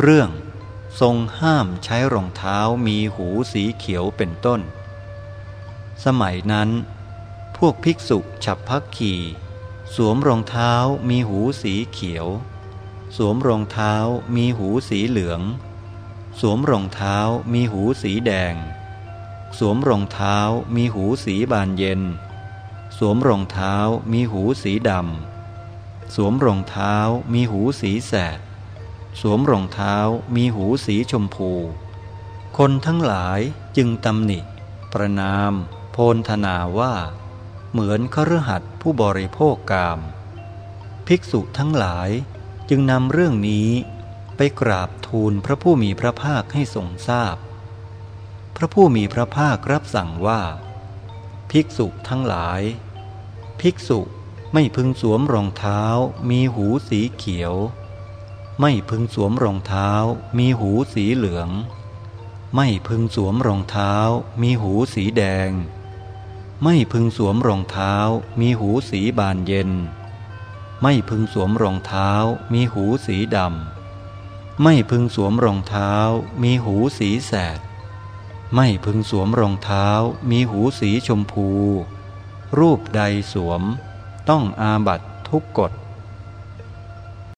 เรื่องทรงห้ามใช้รองเท้ามีหูสีเขียวเป็นต้น สมัยนั้น พวกภิกษุฉับพักขี่สวมรองเท้ามีหูสีเขียว สวมรองเท้ามีหูสีเหลือง สวมรองเท้ามีหูสีแดง สวมรองเท้ามีหูสีบานเย็น สวมรองเท้ามีหูสีดำ สวมรองเท้ามีหูสีแสด สวมรองเท้ามีหูสีชมพู คนทั้งหลายจึงตำหนิ ประนาม โพนธนาว่า เหมือนคฤหัสถ์ผู้บริโภคกาม ภิกษุทั้งหลายจึงนำเรื่องนี้ไปกราบทูลพระผู้มีพระภาคให้ทรงทราบพพระผู้มีพระภาครับสั่งว่า ภิกษุทั้งหลาย ภิกษุไม่พึงสวมรองเท้ามีหูสีเขียว ไม่พึงสวมรองเท้า มีหูสีเหลือง ไม่พึงสวมรองเท้า มีหูสีแดง ไม่พึงสวมรองเท้า มีหูสีบานเย็น ไม่พึงสวมรองเท้า มีหูสีดำ ไม่พึงสวมรองเท้า มีหูสีแสด ไม่พึงสวมรองเท้า มีหูสีชมพู รูปใดสวม ต้องอาบัตทุกกฎ